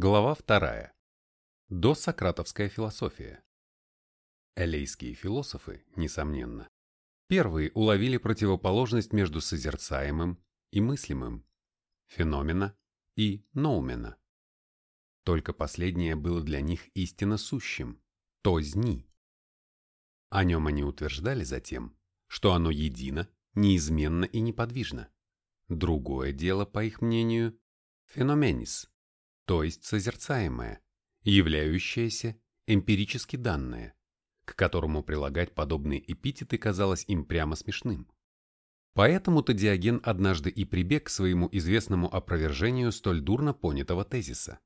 Глава 2. Досократовская философия. Элейские философы, несомненно, первые уловили противоположность между созерцаемым и мыслимым, феномена и ноумена. Только последнее было для них истинно сущим, то зни. О нем они утверждали затем, что оно едино, неизменно и неподвижно. Другое дело, по их мнению, феноменис, то есть созерцаемое, являющееся эмпирически данное, к которому прилагать подобные эпитеты казалось им прямо смешным. Поэтому-то Диоген однажды и прибег к своему известному опровержению столь дурно понятого тезиса.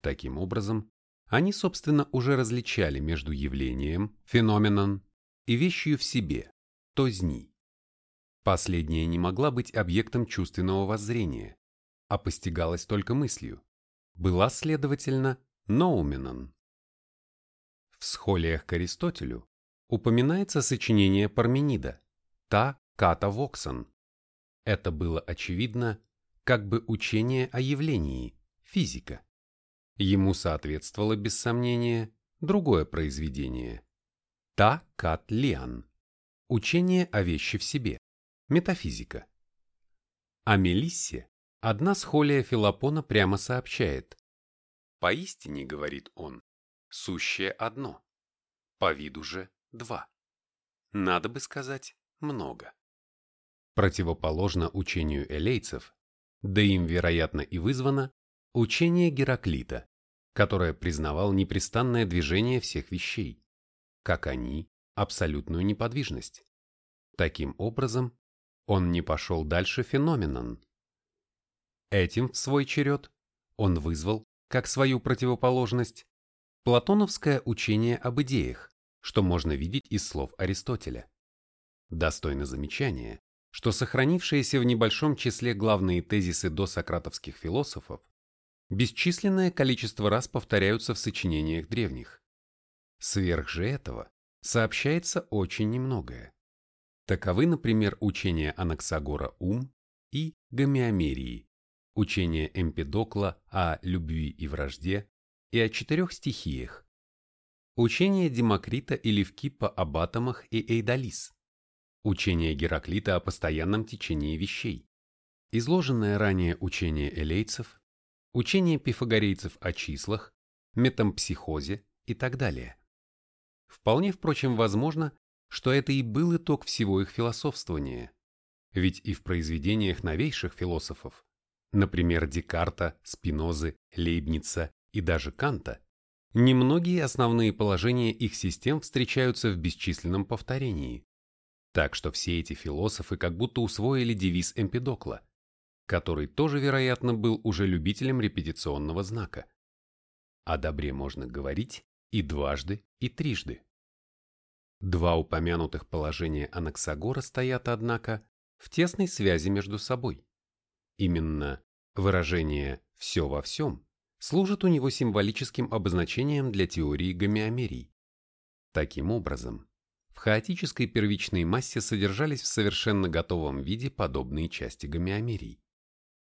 Таким образом, они, собственно, уже различали между явлением, феноменон, и вещью в себе, то зни. Последняя не могла быть объектом чувственного воззрения, а постигалась только мыслью, была, следовательно, ноуменон. В схолиях к Аристотелю упоминается сочинение Парменида «Та ката воксон». Это было очевидно как бы учение о явлении, физика. Ему соответствовало, без сомнения, другое произведение «Та кат лиан» учение о вещи в себе, метафизика. О Мелиссе Одна схолия Филопона прямо сообщает. Поистине, говорит он, сущее одно, по виду же два. Надо бы сказать, много. Противоположно учению элейцев, да им, вероятно, и вызвано, учение Гераклита, которое признавал непрестанное движение всех вещей, как они, абсолютную неподвижность. Таким образом, он не пошел дальше феноменон, Этим, в свой черед, он вызвал, как свою противоположность, платоновское учение об идеях, что можно видеть из слов Аристотеля. Достойно замечания, что сохранившиеся в небольшом числе главные тезисы досократовских философов бесчисленное количество раз повторяются в сочинениях древних. Сверх же этого сообщается очень немногое. Таковы, например, учения Анаксагора ум и гомеомерии, учение Эмпидокла о любви и вражде и о четырех стихиях, учение Демокрита и Левкипа об атомах и Эйдалис, учение Гераклита о постоянном течении вещей, изложенное ранее учение элейцев, учение пифагорейцев о числах, метампсихозе и так далее. Вполне, впрочем, возможно, что это и был итог всего их философствования, ведь и в произведениях новейших философов например, Декарта, Спинозы, Лейбница и даже Канта, немногие основные положения их систем встречаются в бесчисленном повторении. Так что все эти философы как будто усвоили девиз Эмпидокла, который тоже, вероятно, был уже любителем репетиционного знака. О добре можно говорить и дважды, и трижды. Два упомянутых положения Анаксагора стоят, однако, в тесной связи между собой. Именно выражение «все во всем» служит у него символическим обозначением для теории гомеомерий. Таким образом, в хаотической первичной массе содержались в совершенно готовом виде подобные части гомеомерий.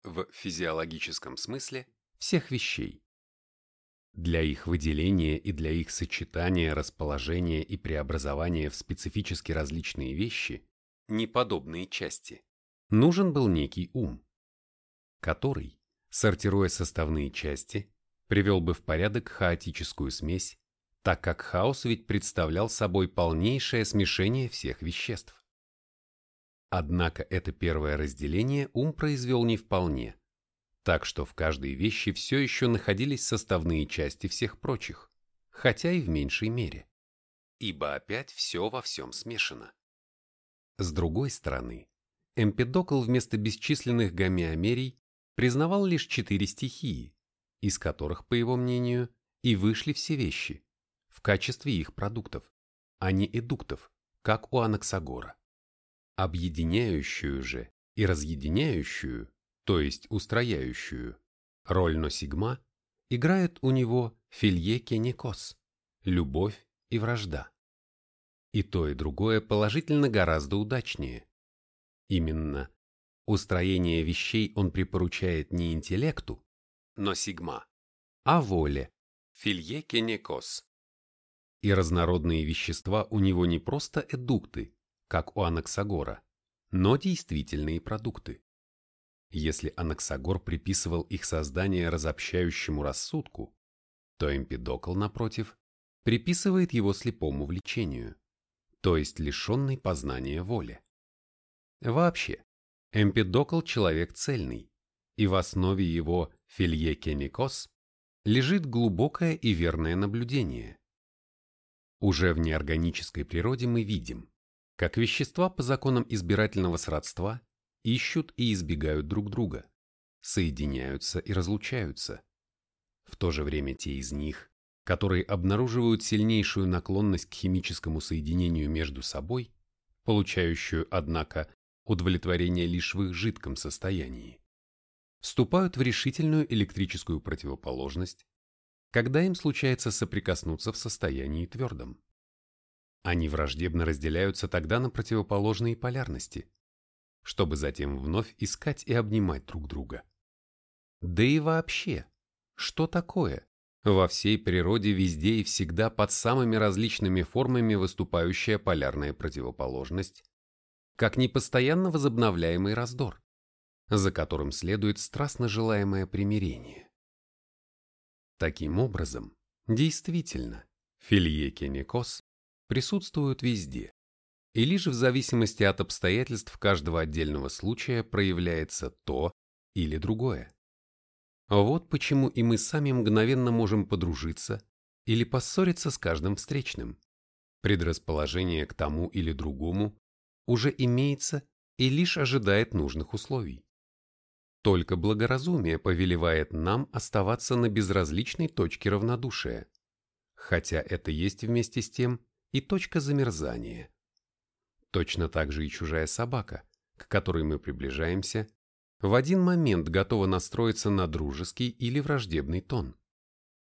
В физиологическом смысле всех вещей. Для их выделения и для их сочетания, расположения и преобразования в специфически различные вещи, неподобные части, нужен был некий ум который, сортируя составные части, привел бы в порядок хаотическую смесь, так как хаос ведь представлял собой полнейшее смешение всех веществ. Однако это первое разделение ум произвел не вполне, так что в каждой вещи все еще находились составные части всех прочих, хотя и в меньшей мере, ибо опять все во всем смешано. С другой стороны, Эмпедокл вместо бесчисленных гомеомерий признавал лишь четыре стихии, из которых, по его мнению, и вышли все вещи, в качестве их продуктов, а не эдуктов, как у Анаксагора. Объединяющую же и разъединяющую, то есть устрояющую, роль носигма играет у него филье кенекос – любовь и вражда. И то, и другое положительно гораздо удачнее. Именно Устроение вещей он припоручает не интеллекту, но сигма, о воле, филье кенекос. И разнородные вещества у него не просто эдукты, как у Анаксагора, но действительные продукты. Если Анаксагор приписывал их создание разобщающему рассудку, то Эмпидокл, напротив, приписывает его слепому влечению, то есть лишенной познания воли. Вообще, Эмпидокл – человек цельный, и в основе его филье кемикос лежит глубокое и верное наблюдение. Уже в неорганической природе мы видим, как вещества по законам избирательного сродства ищут и избегают друг друга, соединяются и разлучаются. В то же время те из них, которые обнаруживают сильнейшую наклонность к химическому соединению между собой, получающую, однако, удовлетворение лишь в их жидком состоянии, вступают в решительную электрическую противоположность, когда им случается соприкоснуться в состоянии твердом. Они враждебно разделяются тогда на противоположные полярности, чтобы затем вновь искать и обнимать друг друга. Да и вообще, что такое во всей природе везде и всегда под самыми различными формами выступающая полярная противоположность, как непостоянно возобновляемый раздор, за которым следует страстно желаемое примирение. Таким образом, действительно, филье кеникос присутствуют везде, и лишь в зависимости от обстоятельств каждого отдельного случая проявляется то или другое. Вот почему и мы сами мгновенно можем подружиться или поссориться с каждым встречным. Предрасположение к тому или другому уже имеется и лишь ожидает нужных условий. Только благоразумие повелевает нам оставаться на безразличной точке равнодушия, хотя это есть вместе с тем и точка замерзания. Точно так же и чужая собака, к которой мы приближаемся, в один момент готова настроиться на дружеский или враждебный тон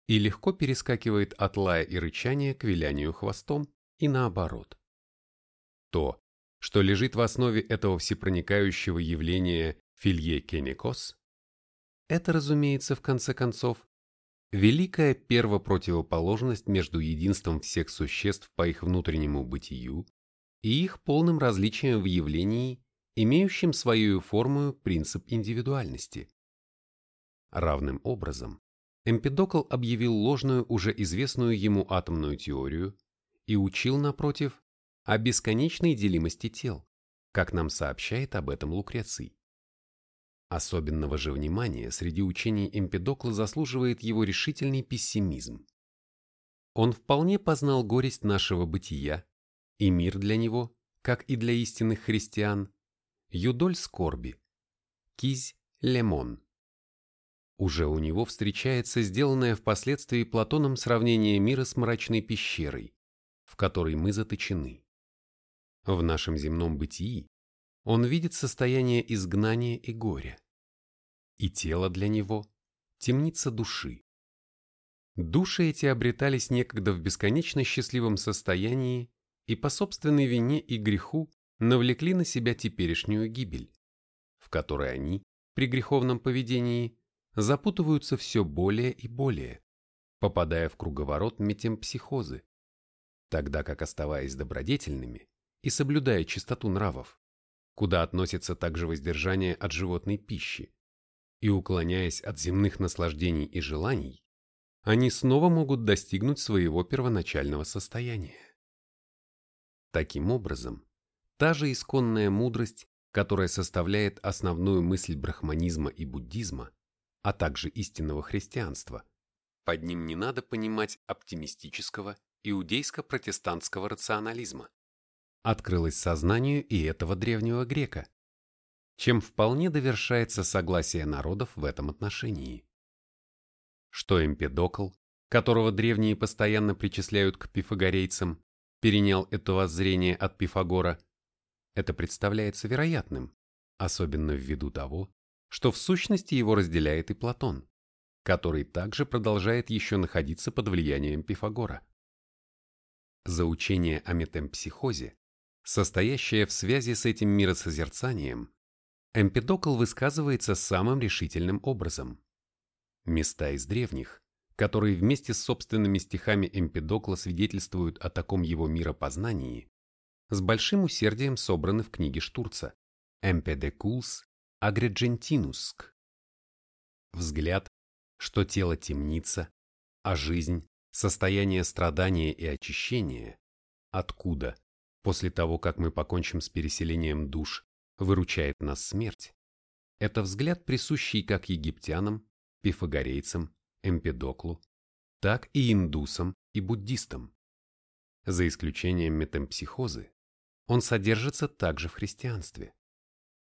и легко перескакивает от лая и рычания к вилянию хвостом и наоборот. То, что лежит в основе этого всепроникающего явления филье кеникос, это, разумеется, в конце концов, великая первопротивоположность между единством всех существ по их внутреннему бытию и их полным различием в явлении имеющим свою форму принцип индивидуальности. Равным образом, Эмпидокл объявил ложную уже известную ему атомную теорию и учил, напротив, о бесконечной делимости тел, как нам сообщает об этом Лукреций. Особенного же внимания среди учений Эмпидокла заслуживает его решительный пессимизм. Он вполне познал горесть нашего бытия, и мир для него, как и для истинных христиан, Юдоль скорби. Кизь Лемон. Уже у него встречается сделанное впоследствии Платоном сравнение мира с мрачной пещерой, в которой мы заточены. В нашем земном бытии он видит состояние изгнания и горя. И тело для него – темница души. Души эти обретались некогда в бесконечно счастливом состоянии и по собственной вине и греху навлекли на себя теперешнюю гибель, в которой они, при греховном поведении, запутываются все более и более, попадая в круговорот метемпсихозы, тогда как оставаясь добродетельными и соблюдая чистоту нравов, куда относится также воздержание от животной пищи, и уклоняясь от земных наслаждений и желаний, они снова могут достигнуть своего первоначального состояния. Таким образом, Та же исконная мудрость, которая составляет основную мысль брахманизма и буддизма, а также истинного христианства. Под ним не надо понимать оптимистического иудейско-протестантского рационализма. Открылось сознанию и этого древнего грека, чем вполне довершается согласие народов в этом отношении. Что Эмпедокл, которого древние постоянно причисляют к пифагорейцам, перенял это воззрение от Пифагора – это представляется вероятным, особенно ввиду того, что в сущности его разделяет и Платон, который также продолжает еще находиться под влиянием Пифагора. За учение о метемпсихозе, состоящее в связи с этим миросозерцанием, Эмпидокл высказывается самым решительным образом. Места из древних, которые вместе с собственными стихами Эмпидокла свидетельствуют о таком его миропознании, с большим усердием собраны в книге Штурца «Эмпедекулс агреджентинуск». Взгляд, что тело темница, а жизнь – состояние страдания и очищения, откуда, после того, как мы покончим с переселением душ, выручает нас смерть, это взгляд, присущий как египтянам, пифагорейцам, эмпедоклу, так и индусам и буддистам. За исключением метемпсихозы, он содержится также в христианстве.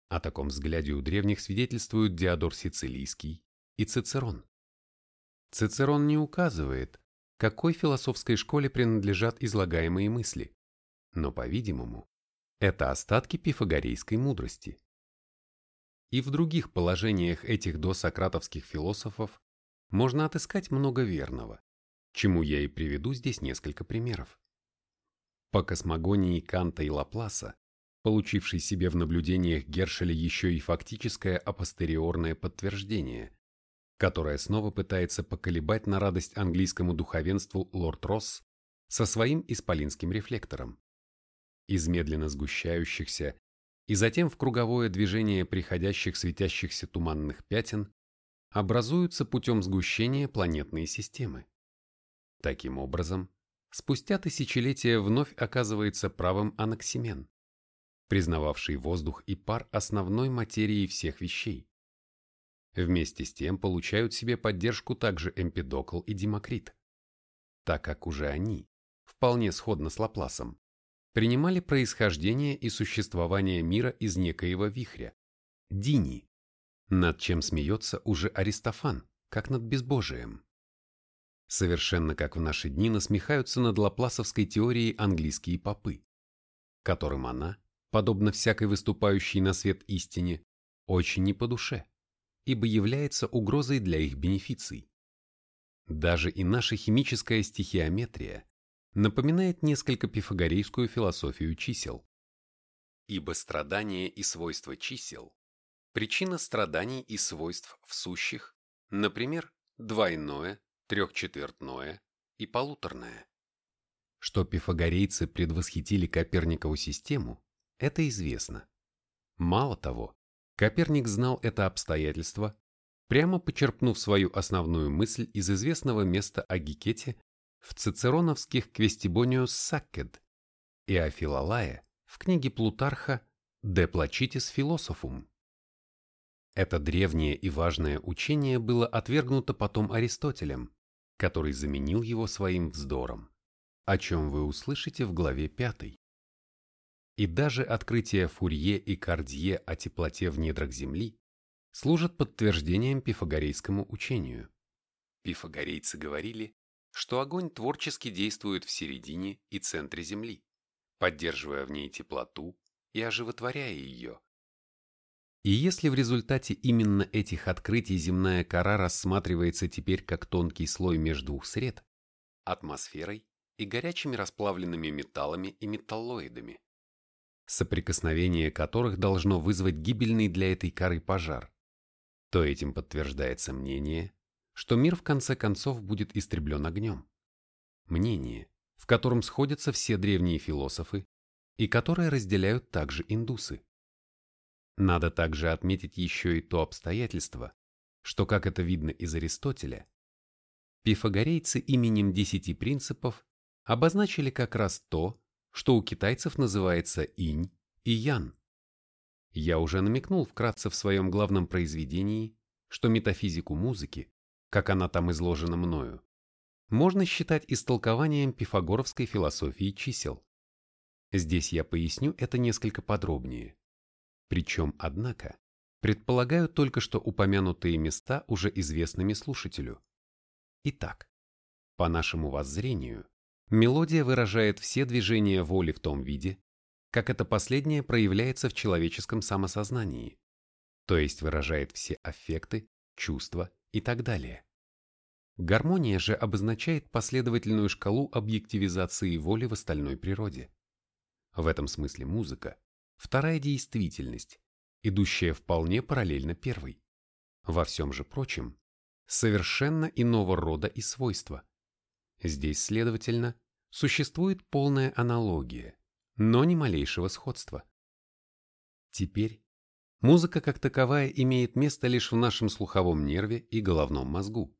О таком взгляде у древних свидетельствуют Диодор Сицилийский и Цицерон. Цицерон не указывает, какой философской школе принадлежат излагаемые мысли, но, по-видимому, это остатки пифагорейской мудрости. И в других положениях этих досократовских философов можно отыскать много верного, чему я и приведу здесь несколько примеров. По космогонии Канта и Лапласа, получившей себе в наблюдениях Гершеля еще и фактическое апостериорное подтверждение, которое снова пытается поколебать на радость английскому духовенству лорд Росс со своим исполинским рефлектором. Из медленно сгущающихся и затем в круговое движение приходящих светящихся туманных пятен образуются путем сгущения планетные системы. Таким образом, спустя тысячелетия вновь оказывается правым Анаксимен, признававший воздух и пар основной материей всех вещей. Вместе с тем получают себе поддержку также Эмпидокл и Демокрит, так как уже они, вполне сходно с Лапласом, принимали происхождение и существование мира из некоего вихря, Дини, над чем смеется уже Аристофан, как над безбожием. Совершенно как в наши дни насмехаются над лапласовской теорией английские попы, которым она, подобно всякой выступающей на свет истине, очень не по душе, ибо является угрозой для их бенефиций. Даже и наша химическая стихиометрия напоминает несколько пифагорейскую философию чисел. Ибо страдание и свойства чисел – причина страданий и свойств в сущих, например, двойное, трехчетвертное и полуторное. Что пифагорейцы предвосхитили Коперникову систему, это известно. Мало того, Коперник знал это обстоятельство, прямо почерпнув свою основную мысль из известного места о Гекете в цицероновских Квестибониус Саккед и о Филолае в книге Плутарха «De Placitis Philosophum». Это древнее и важное учение было отвергнуто потом Аристотелем, который заменил его своим вздором, о чем вы услышите в главе 5. И даже открытие Фурье и Кардье о теплоте в недрах Земли служат подтверждением пифагорейскому учению. Пифагорейцы говорили, что огонь творчески действует в середине и центре Земли, поддерживая в ней теплоту и оживотворяя ее. И если в результате именно этих открытий земная кора рассматривается теперь как тонкий слой между двух сред, атмосферой и горячими расплавленными металлами и металлоидами, соприкосновение которых должно вызвать гибельный для этой коры пожар, то этим подтверждается мнение, что мир в конце концов будет истреблен огнем. Мнение, в котором сходятся все древние философы и которое разделяют также индусы. Надо также отметить еще и то обстоятельство, что, как это видно из Аристотеля, пифагорейцы именем десяти принципов обозначили как раз то, что у китайцев называется инь и ян. Я уже намекнул вкратце в своем главном произведении, что метафизику музыки как она там изложена мною, можно считать истолкованием пифагоровской философии чисел. Здесь я поясню это несколько подробнее. Причем, однако, предполагаю только что упомянутые места уже известными слушателю. Итак, по нашему воззрению, мелодия выражает все движения воли в том виде, как это последнее проявляется в человеческом самосознании, то есть выражает все аффекты, чувства и так далее. Гармония же обозначает последовательную шкалу объективизации воли в остальной природе. В этом смысле музыка – вторая действительность, идущая вполне параллельно первой. Во всем же прочем, совершенно иного рода и свойства. Здесь, следовательно, существует полная аналогия, но ни малейшего сходства. Теперь музыка как таковая имеет место лишь в нашем слуховом нерве и головном мозгу,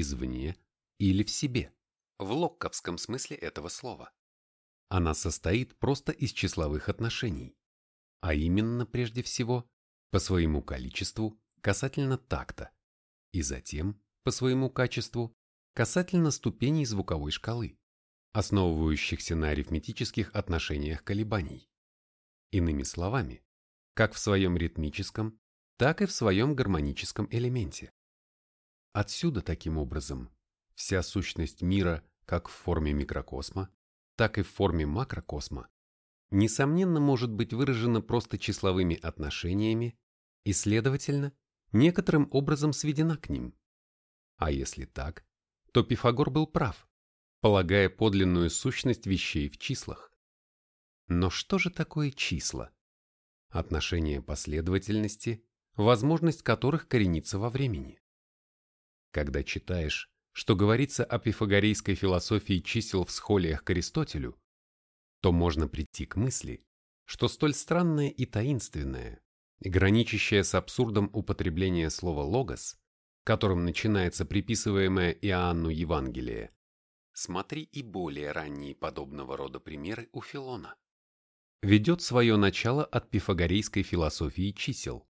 извне или в себе, в локковском смысле этого слова. Она состоит просто из числовых отношений, а именно прежде всего по своему количеству касательно такта и затем по своему качеству касательно ступеней звуковой шкалы основывающихся на арифметических отношениях колебаний. Иными словами, как в своем ритмическом, так и в своем гармоническом элементе. Отсюда, таким образом, вся сущность мира как в форме микрокосма, так и в форме макрокосма, несомненно может быть выражена просто числовыми отношениями и, следовательно, некоторым образом сведена к ним. А если так, то Пифагор был прав, полагая подлинную сущность вещей в числах. Но что же такое числа? Отношение последовательности, возможность которых коренится во времени. Когда читаешь, что говорится о пифагорейской философии чисел в схолиях к Аристотелю, то можно прийти к мысли, что столь странное и таинственное, граничащее с абсурдом употребление слова «логос», которым начинается приписываемое Иоанну Евангелие, Смотри и более ранние подобного рода примеры у Филона. Ведет свое начало от пифагорейской философии чисел,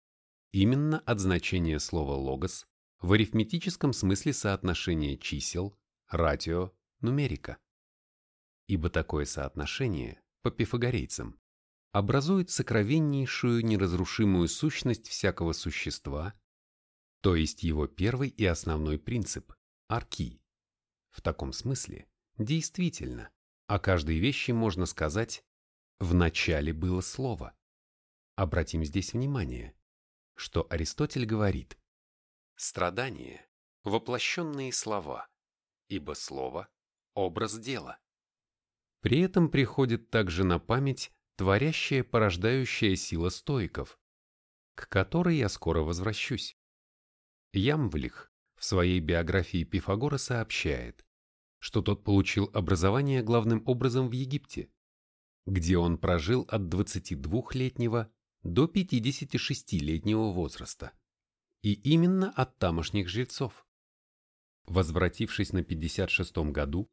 именно от значения слова «логос» в арифметическом смысле соотношения чисел, ратио, нумерика. Ибо такое соотношение, по пифагорейцам, образует сокровеннейшую неразрушимую сущность всякого существа, то есть его первый и основной принцип – арки, в таком смысле, действительно, о каждой вещи можно сказать «в начале было слово». Обратим здесь внимание, что Аристотель говорит «страдание – воплощенные слова, ибо слово – образ дела». При этом приходит также на память творящая порождающая сила стоиков, к которой я скоро возвращусь. Ямвлих в своей биографии Пифагора сообщает, что тот получил образование главным образом в Египте, где он прожил от 22-летнего до 56-летнего возраста, и именно от тамошних жрецов. Возвратившись на 56-м году,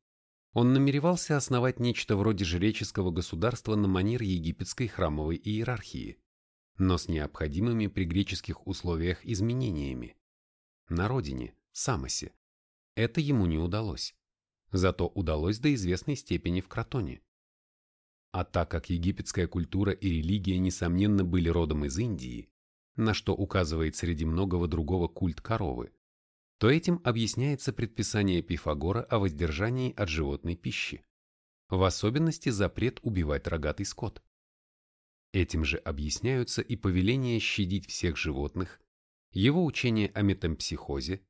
он намеревался основать нечто вроде жреческого государства на манер египетской храмовой иерархии, но с необходимыми при греческих условиях изменениями на родине, Самосе. Это ему не удалось. Зато удалось до известной степени в Кротоне. А так как египетская культура и религия несомненно были родом из Индии, на что указывает среди многого другого культ коровы, то этим объясняется предписание Пифагора о воздержании от животной пищи, в особенности запрет убивать рогатый скот. Этим же объясняются и повеления щадить всех животных, его учение о метампсихозе,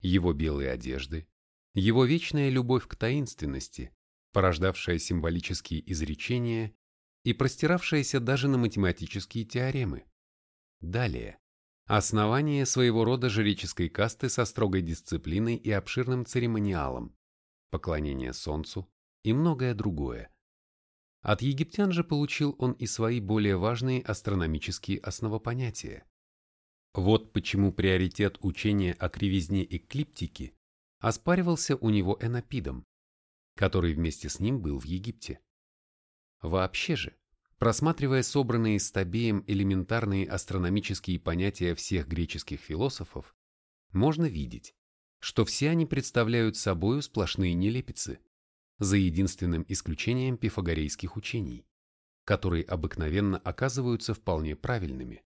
его белые одежды, его вечная любовь к таинственности, порождавшая символические изречения и простиравшаяся даже на математические теоремы. Далее. Основание своего рода жреческой касты со строгой дисциплиной и обширным церемониалом, поклонение солнцу и многое другое. От египтян же получил он и свои более важные астрономические основопонятия. Вот почему приоритет учения о кривизне эклиптики оспаривался у него Энопидом, который вместе с ним был в Египте. Вообще же, просматривая собранные с Табеем элементарные астрономические понятия всех греческих философов, можно видеть, что все они представляют собою сплошные нелепицы, за единственным исключением пифагорейских учений, которые обыкновенно оказываются вполне правильными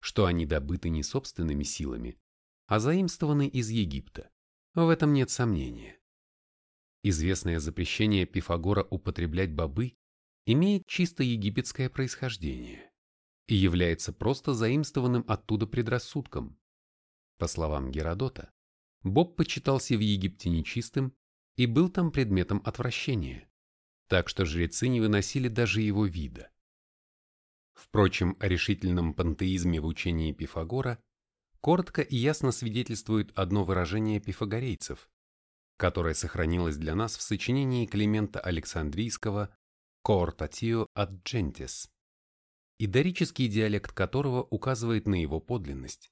что они добыты не собственными силами, а заимствованы из Египта. В этом нет сомнения. Известное запрещение Пифагора употреблять бобы имеет чисто египетское происхождение и является просто заимствованным оттуда предрассудком. По словам Геродота, боб почитался в Египте нечистым и был там предметом отвращения, так что жрецы не выносили даже его вида. Впрочем, о решительном пантеизме в учении Пифагора коротко и ясно свидетельствует одно выражение пифагорейцев, которое сохранилось для нас в сочинении Климента Александрийского «Coortatio ad gentes», и дорический диалект которого указывает на его подлинность.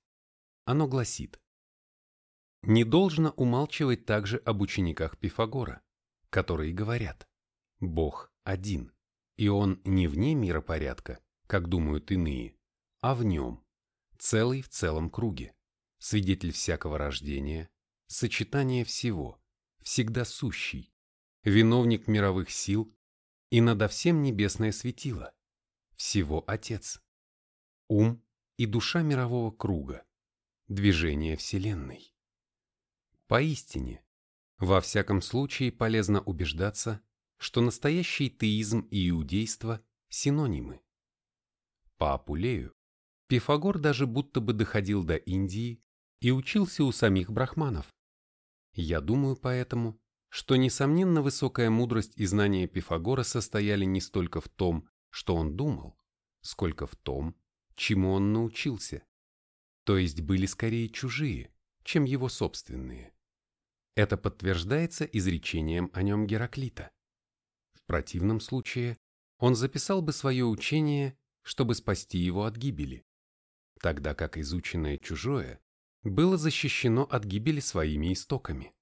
Оно гласит «Не должно умалчивать также об учениках Пифагора, которые говорят «Бог один, и Он не вне миропорядка, как думают иные, а в нем, целый в целом круге, свидетель всякого рождения, сочетание всего, всегда сущий, виновник мировых сил и надо всем небесное светило, всего Отец, ум и душа мирового круга, движение Вселенной. Поистине, во всяком случае полезно убеждаться, что настоящий теизм и иудейство – синонимы. По Апулею Пифагор даже будто бы доходил до Индии и учился у самих брахманов. Я думаю поэтому, что, несомненно, высокая мудрость и знания Пифагора состояли не столько в том, что он думал, сколько в том, чему он научился, то есть были скорее чужие, чем его собственные. Это подтверждается изречением о нем Гераклита. В противном случае он записал бы свое учение, чтобы спасти его от гибели тогда как изученное чужое было защищено от гибели своими истоками.